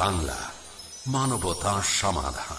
বাংলা মানবতা সমাধান।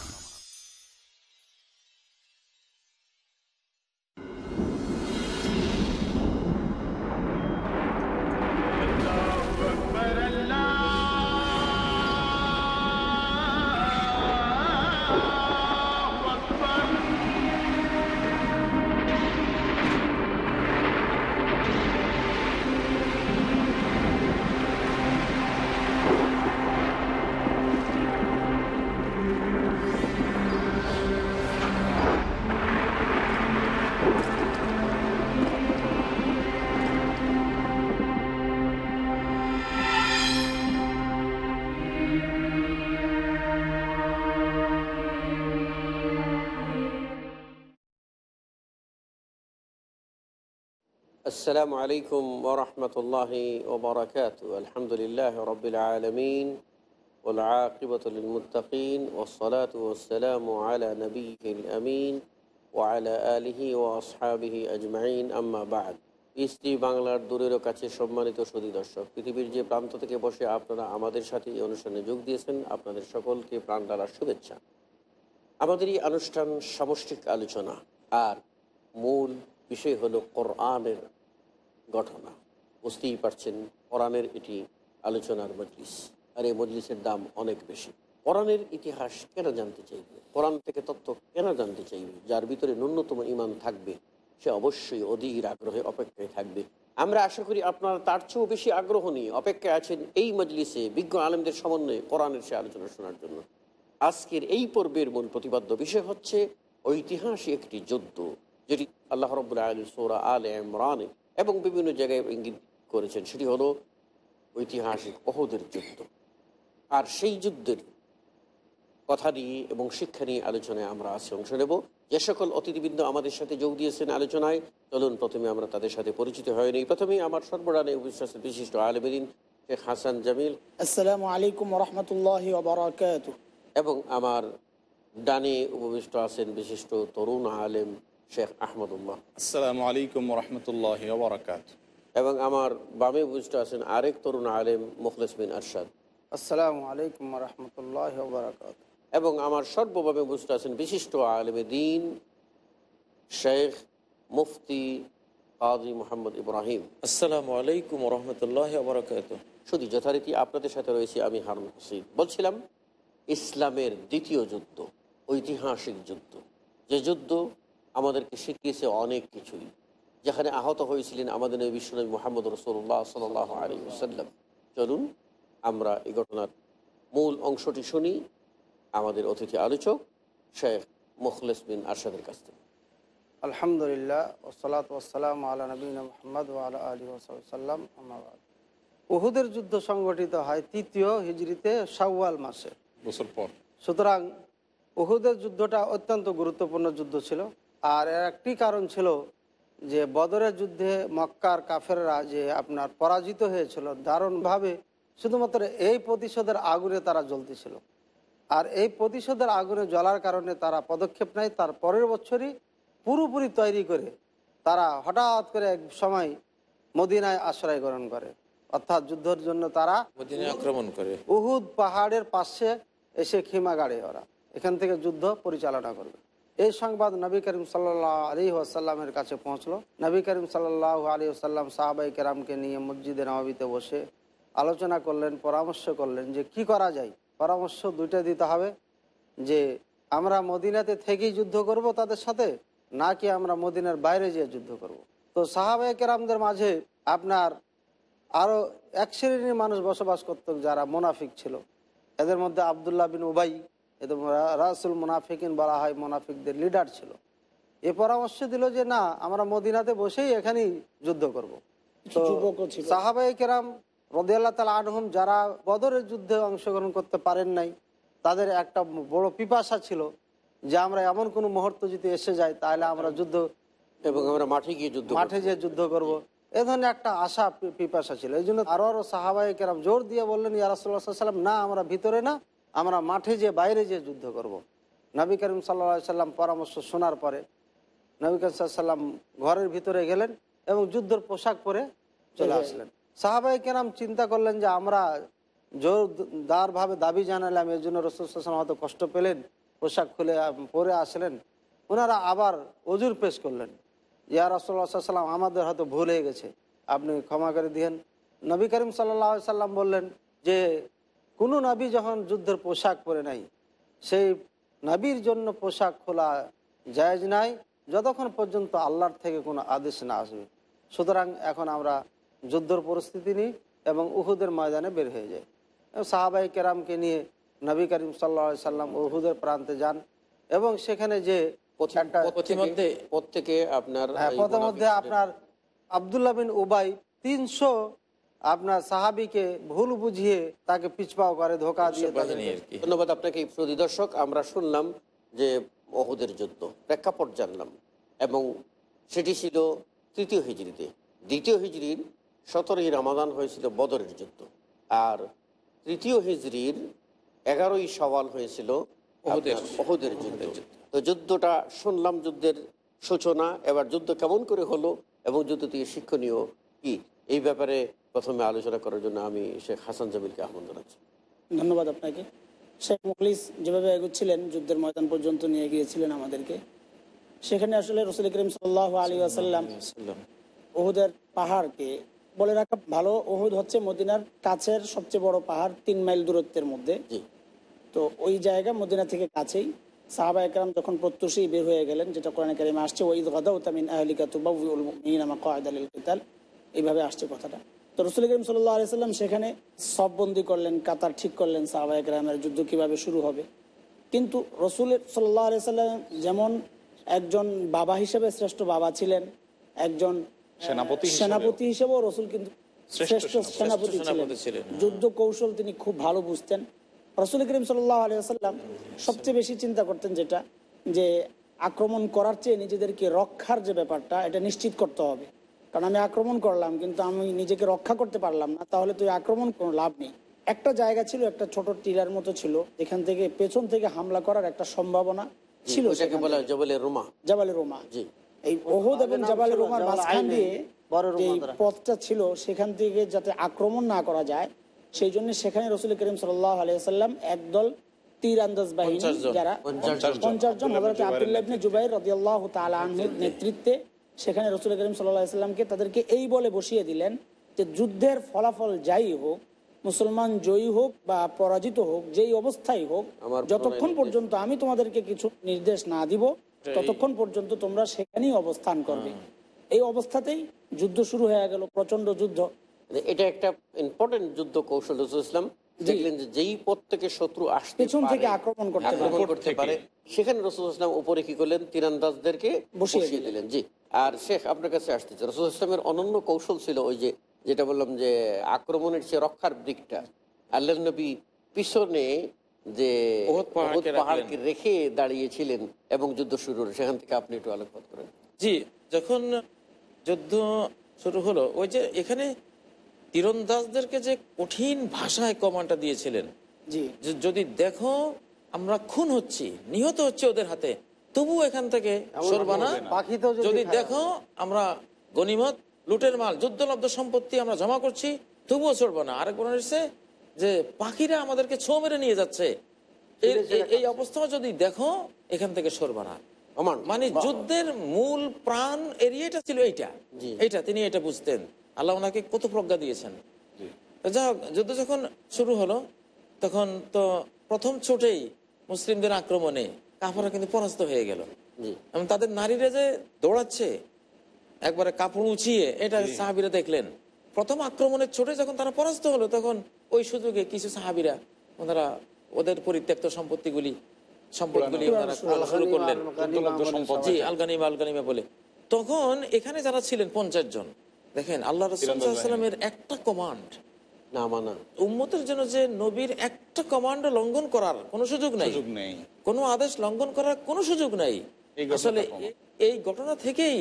السلام عليكم ورحمة الله وبركاته الحمد لله رب العالمين والعاقبة للمتقين والصلاة والسلام على نبيه الأمين وعلى آله وأصحابه أجمعين أما بعد ইস্তি বাংলার দূরের কাছে সম্মানিত সুদী দর্শক পৃথিবীর যে প্রান্ত থেকে বসে আপনারা আমাদের সাথে এই অনুষ্ঠানে যোগ দিয়েছেন আপনাদের সকলকে প্রাণ ডালার শুভেচ্ছা আমাদের এই অনুষ্ঠান সামষ্টিক আলোচনা আর মূল বিষয় হলো কোরআনের ঘটনা। বুঝতেই পারছেন, কোরআনের এটি আলোচনার মজলিস, আর এই মজলিসের দাম অনেক বেশি। কোরআনের ইতিহাস কেন জানতে চাইবে? কোরআন থেকে তথ্য কেন জানতে চাইবে? যার ভিতরে ন্যূনতম ইমান থাকবে, সে অবশ্যই অধীর আগ্রহে অপেক্ষায় থাকবে। আমরা আশা করি আপনারা তার চেয়েও বেশি আগ্রহ নিয়ে অপেক্ষায় আছেন এই মজলিসে বিজ্ঞ আলেমদের সমন্বয়ে কোরআনের সে আলোচনা শোনার জন্য। আজকের এই পর্বের মূল প্রতিপাদ্য বিষয় হচ্ছে ঐতিহাসিক একটি যুদ্ধ, যেটি আল্লাহ রবুল্লা আলী সোরা আল ইমরানে এবং বিভিন্ন জায়গায় ইঙ্গিত করেছেন। সেটি হলো ঐতিহাসিক অহদের যুদ্ধ। আর সেই যুদ্ধের কথা নিয়ে এবং শিক্ষা নিয়ে আলোচনায় আমরা আজকে অংশ নেব। যে সকল অতিথিবৃন্দ আমাদের সাথে যোগ দিয়েছেন আলোচনায় চলুন প্রথমে আমরা তাদের সাথে পরিচিত হয়নি প্রথমেই আমার সর্বরানে উপস্থিত বিশিষ্ট আলমেদিন শেখ হাসান জামিল। আসসালামু আলাইকুম রহমতুল্লাহ এবং আমার ডানে উপবিষ্ট আছেন বিশিষ্ট তরুণ আলেম শেখ আহমদুল্লাহ। আসসালামু আলাইকুম রহমতুল্লাহ এবং আমার বামে বুঝতে আছেন আরেক তরুণ আলেম মুখলেস বিন আরশাদ। আসসালামু আলাইকুম রহমতুল্লাহ এবং আমার সর্বভাবে বুঝতে আছেন বিশিষ্ট আলেমে দিন শেখ মুফতি কাজী মোহাম্মদ ইব্রাহিম। আসসালামু আলাইকুম রহমতুল্লাহ বরকাত শুধু যথারীতি আপনাদের সাথে রয়েছি আমি হারুন হোসেন বলছিলাম ইসলামের দ্বিতীয় যুদ্ধ ঐতিহাসিক যুদ্ধ। যে যুদ্ধ আমাদেরকে শিখিয়েছে অনেক কিছুই। যেখানে আহত হয়েছিলেন আমাদের নবী বিশ্বনবী মোহাম্মদ রসুল্লাহ সাল আলী সাল্লাম চলুন আমরা এই ঘটনার মূল অংশটি শুনি আমাদের অতিথি আলোচক শেখ মুখলেস বিন আরশাদের কাছ থেকে। আলহামদুলিল্লাহ ওসলাত ওসালাম আলা নবীন মোহাম্মদ আলা আলী ওসাল্লাম আমাবাদ উহুদের যুদ্ধ সংগঠিত হয় তৃতীয় হিজড়িতে শাওয়াল মাসে। বছর পর। সুতরাং উহুদের যুদ্ধটা অত্যন্ত গুরুত্বপূর্ণ যুদ্ধ ছিল। আর এর একটি কারণ ছিল যে বদরের যুদ্ধে মক্কার কাফেররা যে আপনার পরাজিত হয়েছিল দারুণভাবে শুধুমাত্র এই প্রতিশোধের আগুনে তারা জ্বলতেছিল। আর এই প্রতিশোধের আগুনে জ্বলার কারণে তারা পদক্ষেপ নেয় তার পরের বছরই পুরোপুরি তৈরি করে তারা হঠাৎ করে এক সময় মদিনায় আশ্রয় গ্রহণ করে। অর্থাৎ যুদ্ধের জন্য তারা আক্রমণ করে। উহুদ পাহাড়ের পাশে এসে খিমা গাড়ে ওরা। এখান থেকে যুদ্ধ পরিচালনা করবে। এই সংবাদ নবী করিম সাল্লাহ আলী আসাল্লামের কাছে পৌঁছলো। নবী করিম সাল্লাহ আলী আসাল্লাম সাহাবাই কেরামকে নিয়ে মসজিদে নবাবিতে বসে আলোচনা করলেন, পরামর্শ করলেন যে কি করা যায়? পরামর্শ দুইটা দিতে হবে, যে আমরা মদিনাতে থেকেই যুদ্ধ করব তাদের সাথে, নাকি আমরা মদিনার বাইরে যেয়ে যুদ্ধ করব। তো সাহাবাই কেরামদের মাঝে আপনার আরও এক শ্রেণির মানুষ বসবাস করত যারা মোনাফিক ছিল। এদের মধ্যে আবদুল্লাহ বিন উবাই এদের রাসুল মুনাফিকিন বলা হয় মোনাফিকদের লিডার ছিল। এ পরামর্শ দিল যে না আমরা মদিনাতে বসেই এখানেই যুদ্ধ করব। সাহাবাই কেরাম রদিয়াল্লাহ তালা আনহুম যারা বদরের যুদ্ধে অংশগ্রহণ করতে পারেন নাই তাদের একটা বড় পিপাসা ছিল যে আমরা এমন কোনো মুহূর্ত যদি এসে যায় তাহলে আমরা যুদ্ধ এবং আমরা মাঠে গিয়ে যুদ্ধ মাঠে যে যুদ্ধ করব। এ ধরনের একটা আশা পিপাসা ছিল। এই জন্য আরও আরও সাহাবাই কেরাম জোর দিয়ে বললেন ইয়ারাসাল্লাম না আমরা ভিতরে না আমরা মাঠে যে বাইরে যে যুদ্ধ করব। নবী করিম সাল্লা সাল্লাম পরামর্শ শোনার পরে নবী করিম সাল্লাম ঘরের ভিতরে গেলেন এবং যুদ্ধের পোশাক পরে চলে আসলেন। সাহাবাই কেরাম চিন্তা করলেন যে আমরা জোরদারভাবে দাবি জানালাম, এর জন্য রসুলাম হয়তো কষ্ট পেলেন, পোশাক খুলে পরে আসলেন। ওনারা আবার অজুর পেশ করলেন। ইয়া রসুল্লাহ সাল্লাম, আমাদের হয়তো ভুল হয়ে গেছে, আপনি ক্ষমা করে দিয়েন। নবী করিম সাল্লাহ সাল্লাম বললেন যে কোনো নবী যখন যুদ্ধের পোশাক পরে নাই সেই নবীর জন্য পোশাক খোলা জায়জ নাই যতক্ষণ পর্যন্ত আল্লাহর থেকে কোনো আদেশ না আসবে। সুতরাং এখন আমরা যুদ্ধর পরিস্থিতি নিই এবং উহুদের ময়দানে বের হয়ে যাই। এবং সাহাবাই কেরামকে নিয়ে নবী করিম সাল্লা সাল্লাম উহুদের প্রান্তে যান এবং সেখানে যে প্রত্যেকে আপনার হ্যাঁ প্রথম মধ্যে আপনার আবদুল্লাহ বিন উবাই তিনশো আপনার সাহাবিকে ভুল বুঝিয়ে তাকে পিছপাও করে ধোকা দিয়ে আর কি। ধন্যবাদ আপনাকে দর্শক। আমরা শুনলাম যে অহুদের যুদ্ধ প্রেক্ষাপট জানলাম এবং সেটি ছিল তৃতীয় হিজড়িতে। দ্বিতীয় হিজড়ির সতেরোই রামাদান হয়েছিল বদরের যুদ্ধ। আর তৃতীয় হিজড়ির এগারোই সওয়াল হয়েছিল অহুদের যুদ্ধ। তো যুদ্ধটা শুনলাম যুদ্ধের সূচনা। এবার যুদ্ধ কেমন করে হলো এবং যুদ্ধ থেকে শিক্ষণীয় কি? এই ব্যাপারে প্রথমে আলোচনা করার জন্য আমি শেখ হাসান জামিলকে আহ্বান জানাচ্ছি। ধন্যবাদ আপনাকে। শেখ মুখলিস যেভাবে এগোচ্ছিলেন যুদ্ধের ময়দান পর্যন্ত নিয়ে গিয়েছিলেন আমাদেরকে। সেখানে আসলে রসুল করিম সাল্লাহ আলী আসাল্লাম ওহুদের পাহাড়কে বলে রাখা ভালো ওহুদ হচ্ছে মদিনার কাছের সবচেয়ে বড় পাহাড় তিন মাইল দূরত্বের মধ্যে। তো ওই জায়গা মদিনা থেকে কাছেই। সাহাবা একরাম যখন প্রত্যুষেই বের হয়ে গেলেন যেটা কোরআন কারিমে আসছে ওই গদা উতামিন আহলিকা তুবাউল মিনামা কয়দাল কিতাল। এইভাবে আসছে কথাটা। তো রসুল করিম সাল্লাহ আলিয়াল্লাম সেখানে সব বন্দি করলেন কাতার ঠিক করলেন সাহাবা একরামের যুদ্ধ কীভাবে শুরু হবে। কিন্তু রসুল সাল্লাহ আলিয়াল্লাম যেমন একজন বাবা হিসেবে শ্রেষ্ঠ বাবা ছিলেন একজন সেনাপতি হিসেবেও। সেনাপতি হিসেবেও রসুল কিন্তু শ্রেষ্ঠ সেনাপতি। ছিলেন। ছিলেন, যুদ্ধ কৌশল তিনি খুব ভালো বুঝতেন। রসুল করিম সাল্লাহ আলিয়াল্লাম সবচেয়ে বেশি চিন্তা করতেন যেটা যে আক্রমণ করার চেয়ে নিজেদেরকে রক্ষার যে ব্যাপারটা এটা নিশ্চিত করতে হবে। কারণ আমি আক্রমণ করলাম কিন্তু আমি নিজেকে রক্ষা করতে পারলাম না তাহলে তো এই আক্রমণ কোনো লাভ নেই। একটা জায়গা ছিল একটা ছোট টিলার মতো ছিল যেখান থেকে পেছন থেকে হামলা করার একটা সম্ভাবনা ছিল ওটাকে বলা রোমা। জাবালে রোমা। জি। এই ওহুদ এবং জাবালে রোমার মাঝখান দিয়ে দ্বারা। পথটা ছিল সেখান থেকে যাতে আক্রমণ না করা যায় সেই জন্য সেখানে রসুল করিম সাল্লাহ আলিয়াল্লাম একদল তীর আন্দাজ বাহিনী 50 জন। যারা পঞ্চাশ জন। আব্দুল্লাহ হজরত আবদুল্লাহ জুবাইর রাদিয়াল্লাহু নেতৃত্বে সেখানে রসুল করিম আলাইহি সাল্লামকে তাদেরকে এই বলে বসিয়ে দিলেন যে যুদ্ধের ফলাফল যাই হোক মুসলমান জয়ী হোক বা পরাজিত হোক যেই অবস্থায় হোক যতক্ষণ পর্যন্ত আমি তোমাদেরকে কিছু নির্দেশ না দিব ততক্ষণ পর্যন্ত তোমরা সেখানেই অবস্থান করবে। এই অবস্থাতেই যুদ্ধ শুরু হয়ে গেল প্রচণ্ড যুদ্ধ। মানে এটা একটা ইম্পর্টেন্ট যুদ্ধ কৌশল রসুল ইসলাম। দেখলেন যে যেই পথ থেকে শত্রু আসতে থেকে আক্রমণ করতে পারে। সেখানে রসুল ইসলাম উপরে কি করলেন? তীরান্দাজদেরকে বসিয়ে দিলেন। জি। আর শেখ আপনার কাছে আসতেছে। রসুল ইসলামের অনন্য কৌশল ছিল ওই যে যেটা বললাম যে আক্রমণের চেয়ে রক্ষার দিকটা। আল্লাহ নবী পিছনে যে পাহাড়কে। রেখে দাঁড়িয়েছিলেন এবং যুদ্ধ শুরু হলো। সেখান থেকে আপনি একটু আলোকপাত করেন। জি যখন যুদ্ধ শুরু হলো ওই যে এখানে তীরন্দাজদেরকে যে কঠিন ভাষায় কমান্ডটা দিয়েছিলেন। যে যদি দেখো আমরা খুন হচ্ছি নিহত হচ্ছে ওদের হাতে তবু এখান থেকে সরবানা। যদি যদি দেখো আমরা গনিমত লুটের মাল যুদ্ধলব্ধ সম্পত্তি আমরা জমা করছি তবুও চলবো না আরেক এসেছে যে পাখিরা আমাদেরকে ছো মেরে নিয়ে যাচ্ছে। এই অবস্থা যদি দেখো এখান থেকে সরবা না মানে যুদ্ধের মূল প্রাণ এরিয়াটা ছিল এইটা। এইটা তিনি এটা বুঝতেন। আল্লাহ ওনাকে কত প্রজ্ঞা দিয়েছেন যাই হোক, যুদ্ধ যখন শুরু হলো তখন তো প্রথম ছোটেই মুসলিমদের আক্রমণে কাপড়রা কিন্তু পরাস্ত হয়ে গেল। এবং তাদের নারীরা যে দৌড়াচ্ছে একবারে কাপড় উঁচিয়ে এটা সাহাবিরা দেখলেন। প্রথম আক্রমণের ছোটে যখন তারা পরাস্ত হলো তখন ওই সুযোগে কিছু সাহাবিরা ওনারা ওদের পরিত্যক্ত সম্পত্তিগুলি সম্পদগুলি ওনারা শুরু করলেন। জি আলগানিমা আলগানিমা বলে। তখন এখানে যারা ছিলেন পঞ্চাশ জন দেখেন আল্লাহ রসুলের একটা কমান্ড না মানা উম্মতের জন্য যে নবীর একটা কমান্ড লঙ্ঘন করার কোনো সুযোগ নাই। কোনো আদেশ লঙ্ঘন করার কোনো সুযোগ নাই। আসলে এই ঘটনা থেকেই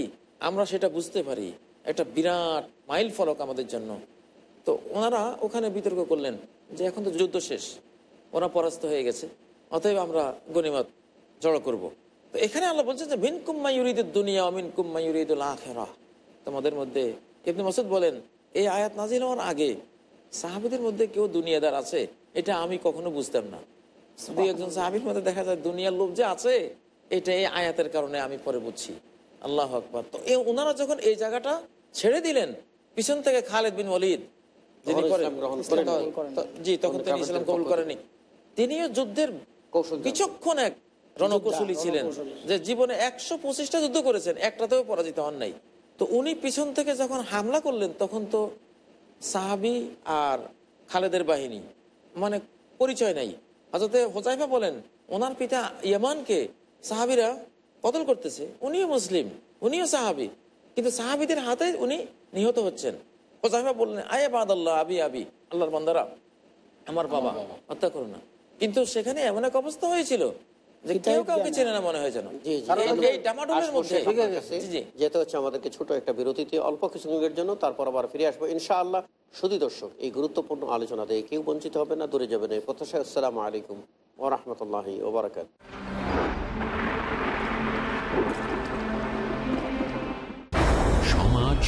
আমরা সেটা বুঝতে পারি। একটা বিরাট মাইল ফলক আমাদের জন্য। তো ওনারা ওখানে বিতর্ক করলেন যে এখন তো যুদ্ধ শেষ। ওরা পরাস্ত হয়ে গেছে। অতএব আমরা গনিমত জড়ো করব। তো এখানে আল্লাহ বলছেন যে মিন কুম্মা ইউরিদুল দুনিয়া মিন কুম্মা ইউরিদুল আখেরা তোমাদের মধ্যে ইবনে মাসুদ বলেন এই আয়াত নাজিল হওয়ার আগে সাহাবিদের মধ্যে কেউ দুনিয়াদার আছে? এটা আমি কখনো বুঝতাম না। দুই একজন সাহাবির মধ্যে দেখা যায় দুনিয়ার লোভ যে আছে এটা এই আয়াতের কারণে আমি পরে বুঝছি। আল্লাহ আকবর। তো এ ওনারা যখন এই জায়গাটা ছেড়ে দিলেন পিছন থেকে খালেদ বিন ওলিদ যিনি জি তখন তিনি ইসলাম কবুল করেনি তিনিও যুদ্ধের বিচক্ষণ এক রণকৌশলী ছিলেন যে জীবনে একশো পঁচিশটা যুদ্ধ করেছেন একটাতেও পরাজিত হন নাই। তো উনি পিছন থেকে যখন হামলা করলেন তখন তো সাহাবি আর খালেদের বাহিনী মানে পরিচয় নাই। হাজরতে হোজাইফা বলেন ওনার পিতা ইয়ামানকে সাহাবিরা কতল করতেছে? উনিও মুসলিম উনিও সাহাবি। কিন্তু সাহাবিদের হাতে উনি নিহত হচ্ছেন। হোজাইফা বললেন আয়ে বাদ আল্লাহ আবি আবি আল্লাহর বান্দারা আমার বাবা। হত্যা করো না। কিন্তু সেখানে এমন এক অবস্থা হয়েছিল যে কেউ কাউকে চেনে না মনে হয় যেন। জি, জি। এই- এই ডামাডোলের মধ্যে। ঠিক আছে। জি, জি। যেতে হচ্ছে আমাদেরকে ছোট একটা বিরতিতে অল্প কিছু জন্য তারপর আবার ফিরে আসব। ইনশাআল্লাহ শুধু দর্শক এই গুরুত্বপূর্ণ আলোচনা দিয়ে কেউ বঞ্চিত হবে না দূরে যাবে না। প্রত্যাশা আসসালামু আলাইকুম ও রহমতুল্লাহি ওবরাকাত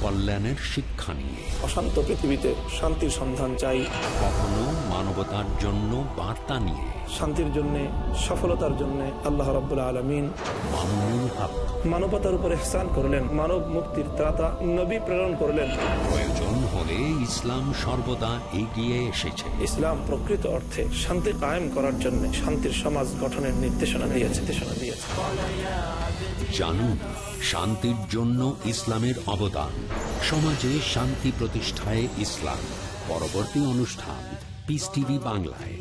কল্যাণের শিক্ষা নিয়ে। অশান্ত পৃথিবীতে শান্তির সন্ধান চাই। কখনো মানবতার জন্য বার্তা নিয়ে। শান্তির জন্য সফলতার জন্য আল্লাহ রাবুল্লাহ আলমিন মানবতার উপর এহসান করলেন মানব মুক্তির ত্রাতা নবী প্রেরণ করলেন। প্রয়োজন হলে ইসলাম সর্বদা এগিয়ে এসেছে। ইসলাম প্রকৃত অর্থে শান্তি কায়েম করার জন্য শান্তির সমাজ গঠনের নির্দেশনা দিয়েছে। নির্দেশনা দিয়েছে। জানুন শান্তির জন্য ইসলামের অবদান। সমাজে শান্তি প্রতিষ্ঠায় ইসলাম। পরবর্তী অনুষ্ঠান পিস টিভি বাংলায়।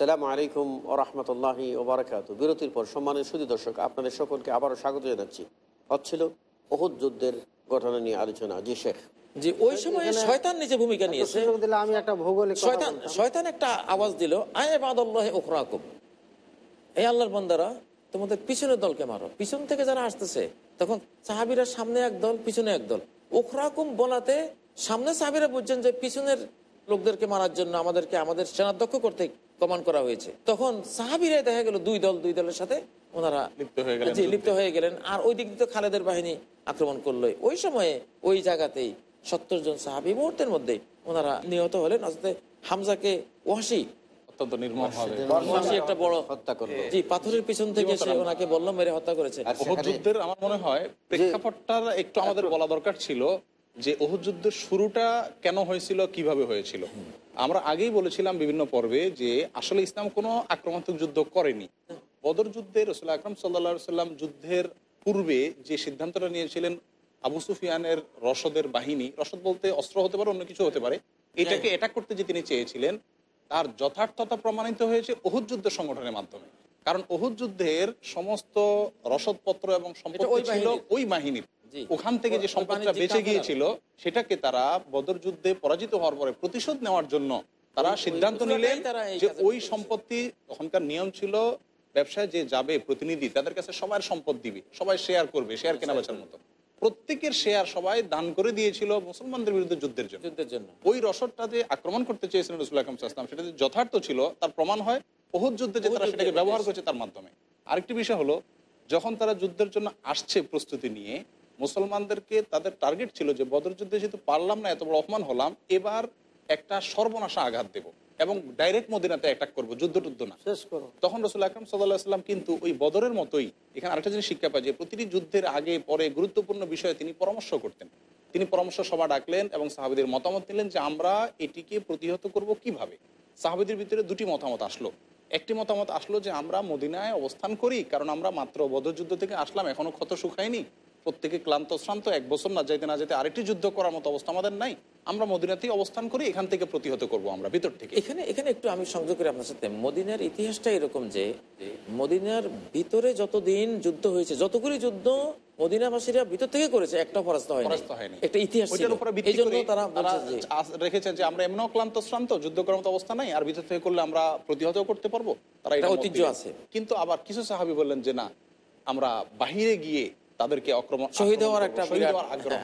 আসসালামু আলাইকুম ও রহমতুল্লাহি ওবরাকাত বিরতির পর সম্মানের সুদী দর্শক আপনাদের সকলকে আবারও স্বাগত জানাচ্ছি। হচ্ছিল অহুদ যুদ্ধের ঘটনা নিয়ে আলোচনা। জি শেখ। যে ওই সময় শয়তান নিজে ভূমিকা নিয়েছে। আমি একটা ভৌগোলিক শয়তান শয়তান একটা আওয়াজ দিল আয় বাদল্লাহ ওখরাকুম এই আল্লাহর বান্দারা তোমাদের পিছনের দলকে মারো। পিছন থেকে যারা আসতেছে তখন সাহাবিরা সামনে এক দল পিছনে এক দল। ওখরাকুম বলাতে সামনে সাহাবিরা বুঝছেন যে পিছনের লোকদেরকে মারার জন্য আমাদেরকে আমাদের সেনাধ্যক্ষ করতে কমান করা হয়েছে। তখন সাহাবিরাই দেখা গেল দুই দল দুই দলের সাথে ওনারা লিপ্ত হয়ে গেলেন জি লিপ্ত হয়ে গেলেন। আর ওই দিক দিয়ে খালেদের বাহিনী আক্রমণ করল। ওই সময়ে ওই জায়গাতেই সত্তর জন সাহাবি মুহূর্তের মধ্যে ওনারা নিহত হলেন। আসলে হামজাকে ওয়াসি অত্যন্ত নির্মম হবে ওয়াসি একটা বড় হত্যা করল। জি পাথরের পিছন থেকে সে ওনাকে বলল মেরে হত্যা করেছে। আর যুদ্ধের আমার মনে হয় প্রেক্ষাপটটা একটু আমাদের বলা দরকার ছিল যে ওহুদ যুদ্ধের শুরুটা কেন হয়েছিল কীভাবে হয়েছিল? আমরা আগেই বলেছিলাম বিভিন্ন পর্বে যে আসলে ইসলাম কোনো আক্রমণাত্মক যুদ্ধ করেনি। বদর যুদ্ধে রসুল আকরম সাল্লা সাল্লাম যুদ্ধের পূর্বে যে সিদ্ধান্তটা নিয়েছিলেন আবু সুফিয়ানের রসদের বাহিনী রসদ বলতে অস্ত্র হতে পারে অন্য কিছু হতে পারে এটাকে এটা করতে যে তিনি চেয়েছিলেন তার যথার্থতা প্রমাণিত হয়েছে অহুদ যুদ্ধ সংগঠনের মাধ্যমে। কারণ অহুদ যুদ্ধের সমস্ত রসদপত্র এবং ওই ছিল ওই বাহিনীর। ওখান থেকে যে সম্পদটা বেঁচে গিয়েছিল সেটাকে তারা বদর যুদ্ধে পরাজিত হওয়ার পরে প্রতিশোধ নেওয়ার জন্য তারা সিদ্ধান্ত নিলেন যে ওই সম্পত্তি তখনকার নিয়ম ছিল ব্যবসায় যে যাবে প্রতিনিধি তাদের কাছে সবার সম্পদ দিবে সবাই শেয়ার করবে শেয়ার কেনা বেচার মতো। প্রত্যেকের শেয়ার সবাই দান করে দিয়েছিল মুসলমানদের বিরুদ্ধে যুদ্ধের জন্য। যুদ্ধের জন্য। ওই রসদটা যে আক্রমণ করতে চেয়েছিলেন রসুল আকরম সাল্লাম সেটা যে যথার্থ ছিল তার প্রমাণ হয় বহুত যুদ্ধে যে তারা সেটাকে ব্যবহার করছে তার মাধ্যমে। আরেকটি বিষয় হলো যখন তারা যুদ্ধের জন্য আসছে প্রস্তুতি নিয়ে মুসলমানদেরকে তাদের টার্গেট ছিল যে বদর যুদ্ধে যেহেতু পারলাম না এত বড় অপমান হলাম এবার একটা সর্বনাশা আঘাত দেব এবং ডাইরেক্ট মদিনাতে অ্যাটাক করব যুদ্ধ টুদ্ধ না। শেষ করো। তখন রসুল আকরম সাল্লাহ সাল্লাম কিন্তু ওই বদরের মতোই এখানে আরেকটা জিনিস শিক্ষা পাই যে প্রতিটি যুদ্ধের আগে পরে গুরুত্বপূর্ণ বিষয়ে তিনি পরামর্শ করতেন। তিনি পরামর্শ সভা ডাকলেন এবং সাহাবিদের মতামত নিলেন যে আমরা এটিকে প্রতিহত করব কীভাবে? সাহাবিদের ভিতরে দুটি মতামত আসলো। একটি মতামত আসলো যে আমরা মদিনায় অবস্থান করি কারণ আমরা মাত্র বদর যুদ্ধ থেকে আসলাম এখনও ক্ষত শুকায়নি প্রত্যেকে ক্লান্ত শ্রান্ত এক বছর না যাইতে না যেতে আরেকটি যুদ্ধ করার মতো অবস্থা আমাদের নাই। আমরা মদিনাতেই অবস্থান করি এখান থেকে প্রতিহত করব আমরা ভিতর থেকে। এখানে এখানে একটু আমি সংযোগ করি আপনার সাথে। মদিনার ইতিহাসটা এরকম যে মদিনার ভিতরে যতদিন যুদ্ধ হয়েছে যতগুলি যুদ্ধ মদিনাবাসীরা ভিতর থেকে করেছে একটা পরাস্ত হয়নি। একটা ইতিহাস ছিল। ওইটার উপরে ভিত্তি এই জন্য তারা তারা বলছে যে আস- রেখেছেন যে আমরা এমনও ক্লান্ত শ্রান্ত যুদ্ধ করার মতো অবস্থা নাই আর ভিতর থেকে করলে আমরা প্রতিহত করতে পারব। তারা এটা ঐতিহ্য আছে। কিন্তু আবার কিছু সাহাবি বললেন যে না আমরা বাহিরে গিয়ে তাদেরকে আক্রমণ শহীদ হওয়ার একটা হ্যাঁ, আগ্রহ,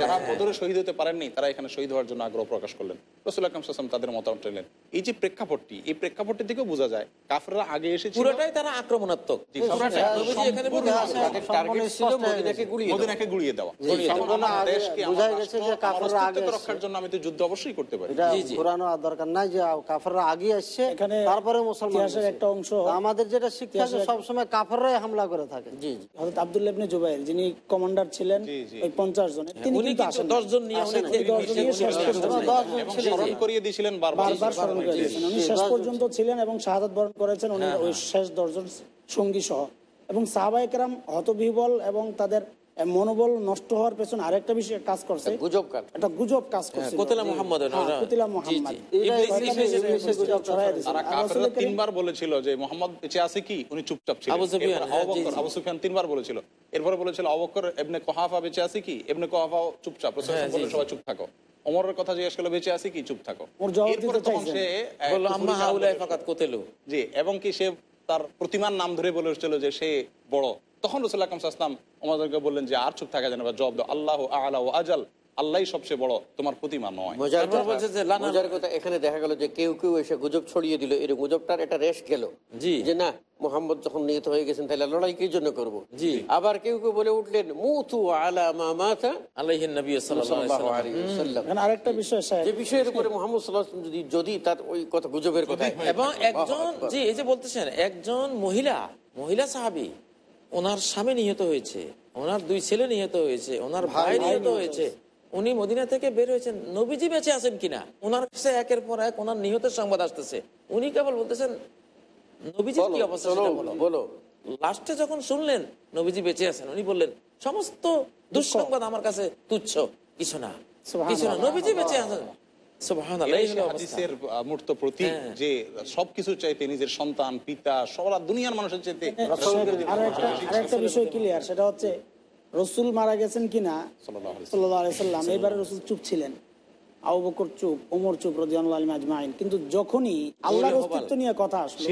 যারা হ্যাঁ। বদরে শহীদ হতে পারেননি তারা এখানে শহীদ হওয়ার জন্য আগ্রহ প্রকাশ করলেন। রসুল আকরম সাল্লাম তাদের মতামত নিলেন। এই যে প্রেক্ষাপটটি এই প্রেক্ষাপটটি থেকেও বোঝা যায় কাফেররা আগে এসেছিল পুরোটাই তারা আক্রমণাত্মক। মদিনাকে গুড়িয়ে দেওয়া। রক্ষার জন্য আমি তো যুদ্ধ অবশ্যই করতে পারি। এটা জি, জি। ঘুরানো আর দরকার নাই যে কাফাররা আগে আসছে তারপরে মুসলমান একটা অংশ আমাদের যেটা শিক্ষা যে সবসময় কাফাররাই হামলা করে থাকে। জি জি। হজরত আব্দুল্লাহ ইবনে জুবাইর যিনি কমান্ডার ছিলেন। ওই পঞ্চাশ জনের। তিনি কিন্তু আসেন। নিয়ে এবং ছিলেন। স্মরণ করিয়ে দিয়েছিলেন বারবার বারবার স্মরণ করে দিয়েছেন উনি শেষ পর্যন্ত ছিলেন এবং শাহাদাত বরণ করেছেন। উনি ওই শেষ দশজন সঙ্গী সহ এবং সাহাবাহিকেরাম হতবিহবল এবং তাদের মনোবল নষ্ট হওয়ার পেছনে আরেকটা বিষয় কাজ করছে। গুজব কাজ একটা গুজব কাজ করছে কোতেলা মোহাম্মদ কুতিলা মোহাম্মদ। তিনবার বলেছিল যে মোহাম্মদ বেঁচে আছে কি? উনি চুপচাপ ছিলেন। আবু সুফিয়ান, এরপর হ্যাঁ, আবু সুফিয়ান তিনবার বলেছিল। এরপরে বলেছিল অবকর এবনে কোহাফা বেঁচে আছে কি? এবনে কোহাফাও চুপচাপ হ্যাঁ। সবাই চুপ থাকো। ওমরের কথা জিজ্ঞেস করল বেঁচে আছে কি? চুপ থাকো। এরপরে তখন সে এক বলল আম্মা কুফরি হাউলাই কারণে- ফাকাত কোতেলু। জি এবং কি সে তার প্রতিমার নাম ধরে বলে এসেছিল যে সে বড়। তখন রসুল আকরম সাসলাম আমাদেরকে বললেন যে আর চুপ থাকা যেন জবাব দাও আল্লাহ আলা ও আজাল আল্লাহ সবচেয়ে বড় তোমার প্রতিমা নয় কথা- এখানে দেখা গেল যে কেউ কেউ এসে গুজব ছড়িয়ে দিল এর গুজবটার একটা রেস্ট গেল জি। যে না মোহাম্মদ যখন নিহত হয়ে গেছেন তাহলে লড়াই কি জন্য করব জি। আবার কেউ কেউ বলে উঠলেন মুতু আলা মা মাতা আল্লাহিন নবী সাল্লাল্লাহু আলাইহি সাল্লাল্লাহু সাল্লাম। আলাইহি ওয়াসাল্লাম। আরেকটা বিষয় সাহেব যে বিষয়ের উপরে মোহাম্মদ সাল্লাহ যদি যদি তার ওই কথা গুজবের কথা এবং একজন জি এই যে বলতেছেন একজন মহিলা মহিলা সাহাবি ওনার স্বামী নিহত হয়েছে ওনার দুই ছেলে নিহত হয়েছে ওনার ভাই নিহত হয়েছে। উনি মদিনা থেকে বের হয়েছেন। নবীজি বেঁচে আছেন কিনা? ওনার কাছে একের পর এক ওনার নিহতের সংবাদ আসতেছে। উনি কেবল বলতেছেন নবীজির কি অবস্থা বলো। বলো। লাস্টে যখন শুনলেন নবীজি বেঁচে আছেন উনি বললেন সমস্ত দুঃসংবাদ আমার কাছে তুচ্ছ কিছু না কিছু না। নবীজি বেঁচে আছেন। সুবহানাল্লাহ, এই এই হলো অবস্থা। হাদিসের আহ, মূর্ত প্রতীক। যে সবকিছু চাইতে নিজের সন্তান পিতা সারা দুনিয়ার মানুষের চাইতে আরেকটা বিষয় ক্লিয়ার সেটা হচ্ছে রসুল মারা গেছেন কিনা? সাল্লাল্লাহু আলাইহি সাল্লাহ সাল্লাম। এবারে রসুল চুপ ছিলেন। আবু বকর চুপ ওমর চুপ কিন্তু যখনই আল্লাহর অস্তিত্ব নিয়ে কথা আসলো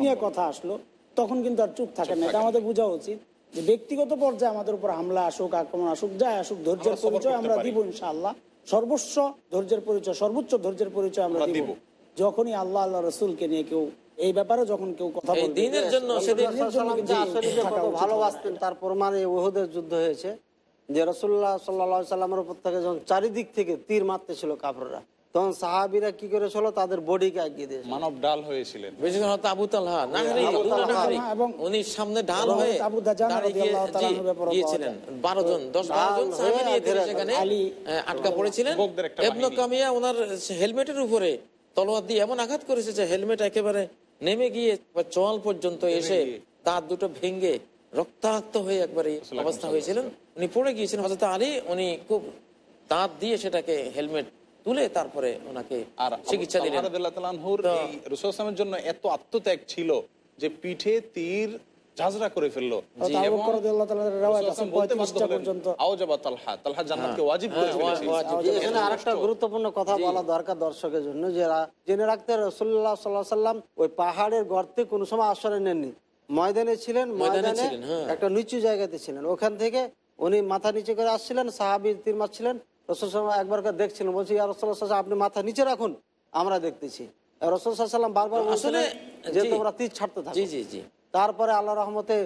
নিয়ে কথা আসলো তখন কিন্তু আর চুপ থাকে না। এটা আমাদের বোঝা উচিত যে ব্যক্তিগত পর্যায়ে আমাদের উপর হামলা আসুক আক্রমণ আসুক যাই আসুক ধৈর্যের আমরা পরিচয় আমরা দিব ইনশাআল্লাহ। সর্বস্ব ধৈর্যের পরিচয় সর্বোচ্চ ধৈর্যের পরিচয় আমরা দিব। যখনই আল্লাহ আল্লাহ রসুলকে নিয়ে কেউ এই ব্যাপারে যখন কেউ কথা দিনের জন্য উচিত ভালোবাসতেন তার প্রমাণ এই ওহুদের যুদ্ধ হয়েছে যে রসুল্লাহ সাল্লা সাল্লামের উপর থেকে যখন চারিদিক থেকে তীর মারতেছিল কাপড়রা তখন সাহাবিরা কি করেছিল তাদের বডিকে দিয়েছিল মানব ডাল হয়েছিলেন। আবু তালহা নাহরি। এবং- উনি সামনে ঢাল হয়ে আবু গিয়েছিলেন। বারো জন দশ বারো জন সেখানে আটকা পড়েছিলেন। এবন। কামিয়া ওনার হেলমেটের উপরে তলোয়ার দিয়ে এমন আঘাত করেছে যে হেলমেট একেবারে নেমে গিয়ে বা চোয়াল পর্যন্ত এসে দাঁত দুটো ভেঙে রক্তাক্ত হয়ে একবারে অবস্থা হয়েছিলেন উনি পড়ে গিয়েছিলেন। হজরত আলী উনি খুব দাঁত দিয়ে সেটাকে হেলমেট তুলে তারপরে ওনাকে আর চিকিৎসা দিলেন। তালানহুর তো- এই রসুল আসলামের জন্য এত আত্মত্যাগ ছিল যে পিঠে তীর ঝাঁঝরা করে ফেলল। হয়তো আবু এবং বকর রাদিয়াল্লাহু তাআলার রেওয়ায়াত রাসূল আছে সাল্লাল্লাহু আলাইহি ওয়াসাল্লাম বলতে 35টা বাধ্য হলেন, পর্যন্ত। আওজাবা তালহা তালহা জান্নাতকে ওয়াজিব করে ফেলেছে। ওয়াজিব। যে এখানে আরেকটা গুরুত্বপূর্ণ কথা বলা দরকার দর্শকের জন্য যে জেনে রাখতে রসুল্লাহ সাল্লাহ সাল্লাম ওই পাহাড়ের গর্তে কোনো সময় আশ্রয় নেননি। ময়দানে ছিলেন ময়দানে ময়দানে ছিলেন, হ্যাঁ। একটা নিচু জায়গাতে ছিলেন। ওখান থেকে উনি মাথা নিচে করে আসছিলেন সাহাবির তীর মারছিলেন রসুল সাল্লাম দেখছিলেন বলছি ইয়া রসুল্লাহ সাল্লাম, আপনি মাথা নিচে রাখুন আমরা দেখতেছি। রসুল সাল্লাম বারবার বলছিলেন যে তোমরা তীর ছাড়তে থাকো। জি জি জি। তারপরে আল্লাহ রহমতে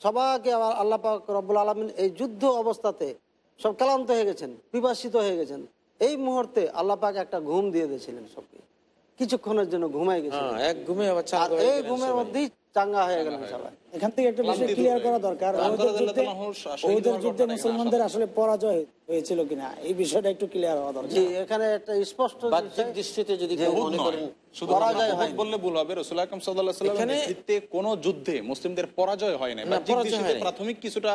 সবাইকে আবার আল্লাহ পাক রব্বুল আলমিন এই যুদ্ধ অবস্থাতে সব ক্লান্ত হয়ে গেছেন বিভাসিত হয়ে গেছেন। এই মুহূর্তে আল্লাহ পাক একটা ঘুম দিয়ে দিয়েছিলেন সবকে। কিছুক্ষণের জন্য ঘুমাই গেছে হয়ে এই ঘুমের মধ্যেই চাঙ্গা হয়ে গেলেন সবাই। এখান থেকে একটা বিষয় ক্লিয়ার করা দরকার। ওদের যুদ্ধে মুসলমানদের আসলে। পরাজয় হয়েছিল কিনা এই বিষয়টা একটু ক্লিয়ার হওয়া দরকার। এখানে একটা স্পষ্ট বাহ্যিক দৃষ্টিতে যদি কেউ মনে করেন। বললে ভুল হবে। রসুল আকরম নেতৃত্বে কোনো যুদ্ধে মুসলিমদের পরাজয় হয় না না, বাহ্যিক দৃষ্টিতে প্রাথমিক কিছুটা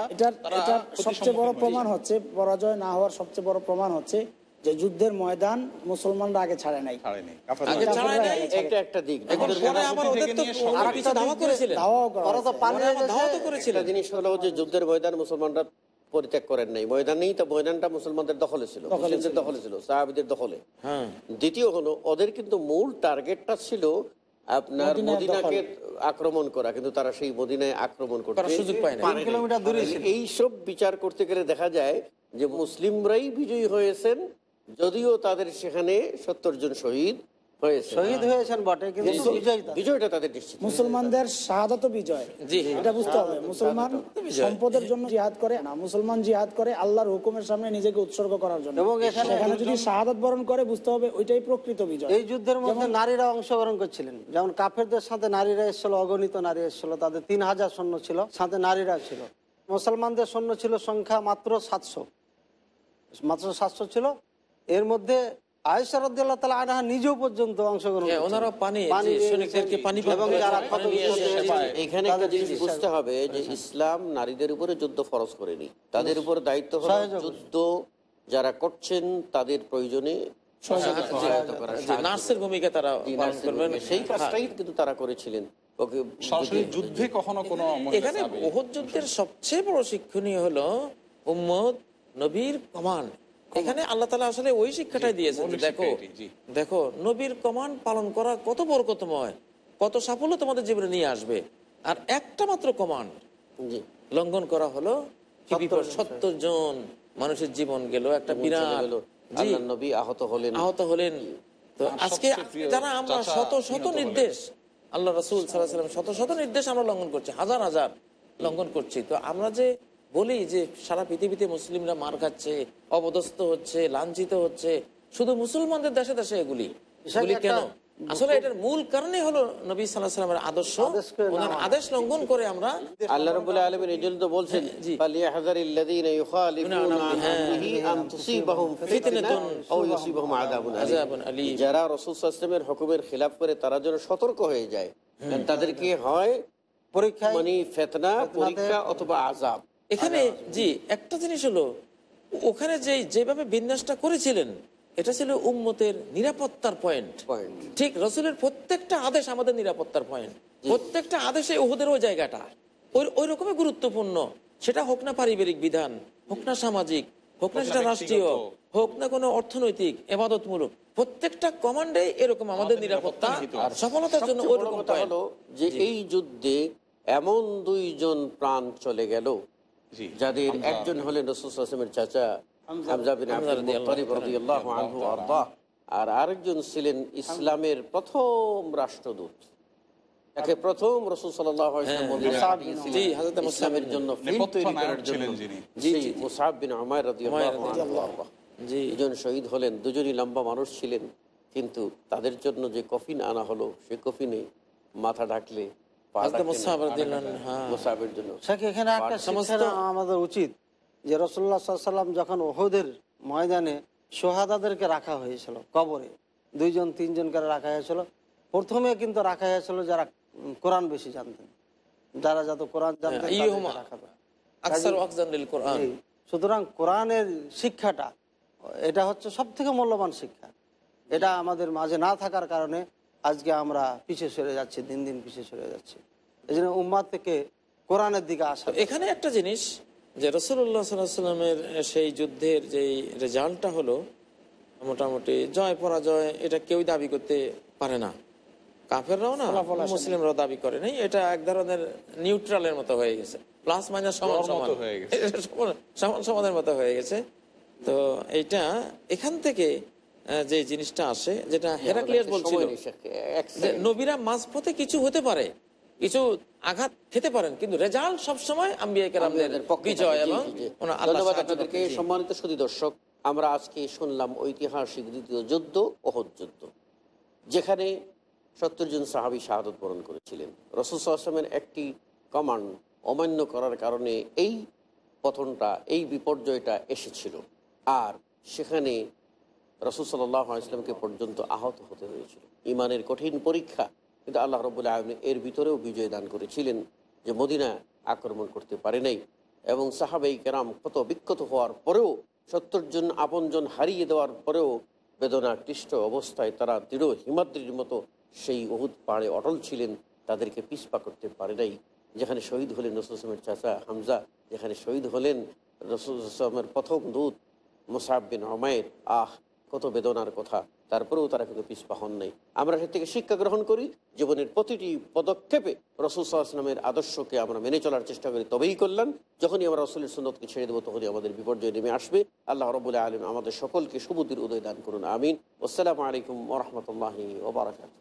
ক্ষতির সবচেয়ে বড় প্রমাণ হচ্ছে পরাজয় না হওয়ার সবচেয়ে বড় প্রমাণ হচ্ছে যে যুদ্ধের ময়দান মুসলমানরা আগে ছাড়ে নাই। জিনিস হলো যে যুদ্ধের ময়দান মুসলমানরা পরিত্যাগ করেন নাই। ময়দানেই তো ময়দানটা মুসলমানদের দখলে ছিল মুসলিমদের দখলে ছিল সাহাবিদের দখলে। হ্যাঁ। দ্বিতীয় হলো ওদের কিন্তু মূল টার্গেটটা ছিল আপনার মদিনাকে আক্রমণ করা কিন্তু তারা সেই মদিনায় আক্রমণ করতে সুযোগ পায় এই সব বিচার করতে গেলে দেখা যায় যে মুসলিমরাই বিজয়ী হয়েছেন যদিও তাদের সেখানে সত্তর জন শহীদ হয়েছে। শহীদ হয়েছেন বটে কিন্তু বিজয়টা তাদের নিশ্চিত। মুসলমানদের শাহাদত বিজয়। এটা বুঝতে হবে। মুসলমান সম্পদের জন্য জিহাদ করে না মুসলমান জিহাদ করে আল্লাহর হুকুমের সামনে নিজেকে উৎসর্গ করার জন্য। এবং এখানে যদি শাহাদত বরণ করে বুঝতে হবে ওইটাই প্রকৃত বিজয়। এই যুদ্ধের মধ্যে নারীরা অংশগ্রহণ করছিলেন। যেমন কাফেরদের সাথে নারীরা এসেছিল অগণিত নারী এসেছিল তাদের তিন হাজার সৈন্য ছিল সাথে নারীরা ছিল। মুসলমানদের সৈন্য ছিল সংখ্যা মাত্র সাতশো। মাত্র সাতশো ছিল। এর মধ্যে নিজেও পর্যন্ত অংশগ্রহণ হ্যাঁ, এখানে বুঝতে হবে যে ইসলাম নারীদের উপরে যুদ্ধ ফরজ করেনি। তাদের উপর দায়িত্ব। যুদ্ধ যারা করছেন তাদের প্রয়োজনে নার্সের ভূমিকা তারা। সেই কাজটাই কিন্তু তারা করেছিলেন। ওকে সরাসরি যুদ্ধে কখনো কোনো এখানে ওহুদ যুদ্ধের সবচেয়ে বড় শিক্ষণীয় হলো উম্মদ নবীর কমান এখানে আল্লাহ তালা আসলে ওই শিক্ষাটাই দিয়েছেন দেখো। দেখো নবীর কমান পালন করা কত বরকতময় কত সাফল্য তোমাদের জীবনে নিয়ে আসবে। আর একটা মাত্র কমান্ড লঙ্ঘন করা হলো সত্তর জন। মানুষের জীবন গেল একটা বিরাট। নবী আহত হলেন। আহত হলেন। তো আজকে যারা আমরা শত শত নির্দেশ আল্লাহ রসুল সাল্লাহ সাল্লাম শত শত নির্দেশ আমরা লঙ্ঘন করছি হাজার হাজার লঙ্ঘন করছি। তো আমরা যে বলি যে সারা পৃথিবীতে মুসলিমরা মার খাচ্ছে অবদস্ত হচ্ছে লাঞ্ছিত হচ্ছে শুধু মুসলমানদের দেশে দেশে এগুলি। এগুলি কেন? আসলে এটার মূল কারণে হলো নবী সাল্লামের আদর্শ ওনার আদেশ লঙ্ঘন করে আমরা আল্লাহ রাব্বুল আলামিন এই জন্য তো বলছেন জি। ফালিয়াহযারিল্লাযীনা ইউখালিফুনা আন আমরিহি আন তুসিবাহুম ফিতনাতুন আও ইউসিবাহুম আযাবুন আলীম। আযাবুন আলীম। যারা রাসূল হুকুমের খিলাফ করে তারা যেন সতর্ক হয়ে যায়। তাদেরকে হয়? পরীক্ষা মানে ফিতনা পরীক্ষা অথবা আযাব। এখানে জি একটা জিনিস হলো ওখানে যে যেভাবে বিন্যাসটা করেছিলেন এটা ছিল উম্মতের নিরাপত্তার পয়েন্ট ঠিক রসুলের প্রত্যেকটা আদেশ আমাদের নিরাপত্তার পয়েন্ট প্রত্যেকটা আদেশে ওহুদের ওই জায়গাটা। ওই ওই রকমই গুরুত্বপূর্ণ। সেটা হোক না পারিবারিক বিধান হোক না সামাজিক হোক না সেটা রাষ্ট্রীয় হোক না কোনো অর্থনৈতিক এবাদতমূলক প্রত্যেকটা কমান্ডে এরকম আমাদের নিরাপত্তা সফলতার জন্য ওই রকম যে এই যুদ্ধে এমন দুইজন প্রাণ চলে গেল। যাদের একজন হলেন রসুল আসলামের চাচা হামজা বিন আব্দুল মুত্তালিব রাদিয়াল্লাহু আনহু আরদাহ আর আরেকজন ছিলেন ইসলামের প্রথম রাষ্ট্রদূত। তাকে প্রথম রসুল সাল্লাল্লাহু আলাইহি ওয়াসাল্লাম মদিনায় পাঠিয়েছিলেন জি, হযরত মুসআব ইসলামের জন্য দুজন শহীদ হলেন দুজনই লম্বা মানুষ ছিলেন কিন্তু তাদের জন্য যে কফিন আনা হলো সে কফিনে মাথা ঢাকলে হ্যাঁ। আমাদের উচিত যে সাল্লাম যখন ওহদের ময়দানে সোহাদাদেরকে রাখা হয়েছিল কবরে দুইজন তিনজন করে রাখা হয়েছিল প্রথমে কিন্তু রাখা হয়েছিল যারা কোরআন বেশি জানতেন। যারা যত কোরআন জানতেন হ্যাঁ, সুতরাং কোরআনের শিক্ষাটা এটা হচ্ছে সব থেকে মূল্যবান শিক্ষা। এটা আমাদের মাঝে না থাকার কারণে আজকে আমরা পিছিয়ে সরে যাচ্ছি দিন দিন পিছিয়ে সরে যাচ্ছি। এই জন্য উম্মাদ থেকে কোরআনের দিকে আসা। এখানে একটা জিনিস যে রসুল্লাহ সাল্লামের সেই যুদ্ধের যে রেজাল্টটা হলো মোটামুটি জয় পরাজয় এটা কেউই দাবি করতে পারে না। কাফেররাও না মুসলিমরাও দাবি করে নাই। এটা এক ধরনের নিউট্রালের মতো হয়ে গেছে। প্লাস মাইনাস সমান সমান। হয়ে গেছে। সমান- সমান সমানের মতো হয়ে গেছে। তো এইটা এখান থেকে যে জিনিসটা আসে যেটা হেরাক্লিয়াস বলছিল। নবীরা মাঝপথে কিছু হতে পারে কিছু আঘাত খেতে পারেন কিন্তু রেজাল্ট সবসময় বিজয় এবং ধন্যবাদ আপনাদেরকে। সম্মানিত সুদী দর্শক আমরা আজকে শুনলাম ঐতিহাসিক দ্বিতীয় যুদ্ধ অহদ যুদ্ধ যেখানে সত্তর জন সাহাবি শাহাদত বরণ করেছিলেন। রসুল আসলামের একটি কমান্ড অমান্য করার কারণে এই পতনটা এই বিপর্যয়টা এসেছিল। আর সেখানে রসুল সাল্লাহ ইসলামকে পর্যন্ত আহত হতে হয়েছিল। ইমানের কঠিন পরীক্ষা কিন্তু আল্লাহ রবুল্লা আলমী এর ভিতরেও বিজয় দান করেছিলেন যে মদিনা আক্রমণ করতে পারে নাই। এবং সাহাবাই কেরাম ক্ষত বিক্ষত হওয়ার পরেও সত্তর জন আপনজন হারিয়ে দেওয়ার পরেও বেদনা ক্লিষ্ট অবস্থায় তারা দৃঢ় হিমাদ্রির মতো সেই অহুদ পাড়ে অটল ছিলেন, তাদেরকে পিছপা করতে পারে নাই। যেখানে শহীদ হলেন রসুল আসলামের চাচা হামজা, যেখানে শহীদ হলেন রসুল আসলামের প্রথম দূত মোসাব বিন অমায়ের আহ কত বেদনার কথা, তারপরেও তারা কিন্তু পিছপা হন নাই। আমরা সে থেকে শিক্ষা গ্রহণ করি, জীবনের প্রতিটি পদক্ষেপে রসুল সাল্লাহামের আদর্শকে আমরা মেনে চলার চেষ্টা করি, তবেই করলাম যখনই আমরা রসুলের সুন্দরকে ছেড়ে দেবো, তখনই আমাদের বিপর্যয় নেমে আসবে। আল্লাহ রবুল্লাহ আলম আমাদের সকলকে সুবুদ্ধির উদয় দান করুন, আমিন। আসসালামু আলাইকুম ওরহমতুল্লাহি ওবরাকাত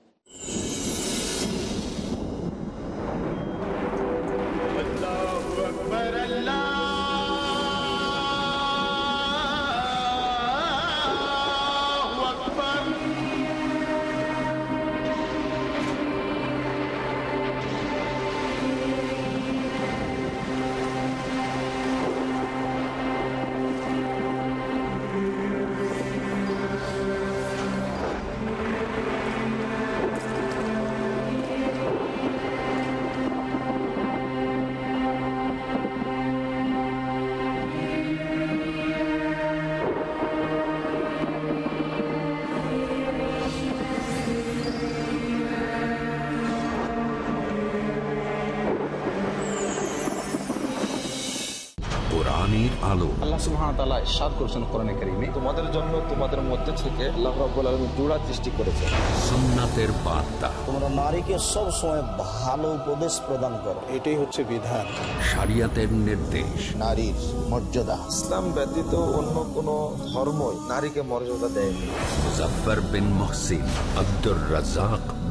করছেন কোরআনে কারিমে। তোমাদের জন্য তোমাদের মধ্যে থেকে আল্লাহ রাব্বুল আলামিন জোড়া সৃষ্টি করেছেন। সুন্নাতের বার্তা। তোমরা নারীকে সব সময় ভালো উপদেশ প্রদান করো। এটাই হচ্ছে বিধান। শরিয়াতের নির্দেশ। নারীর মর্যাদা। ইসলাম ব্যতীত অন্য কোন ধর্মই নারীকে মর্যাদা দেয়নি। Muzaffar bin Mohsin Abdur Razzak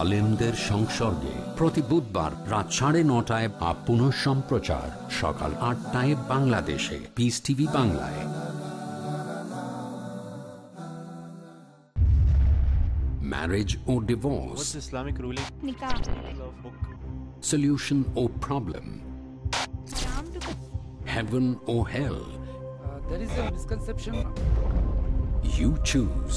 আলেমদের সংসর্গে প্রতি বুধবার রাত সাড়ে নটায় বা পুনঃ সম্প্রচার সকাল আটটায় বাংলাদেশে পিস টিভি বাংলায় marriage O divorce Islamic ruling? Nikah. solution or problem heaven or hell Uh, there is a misconception. you choose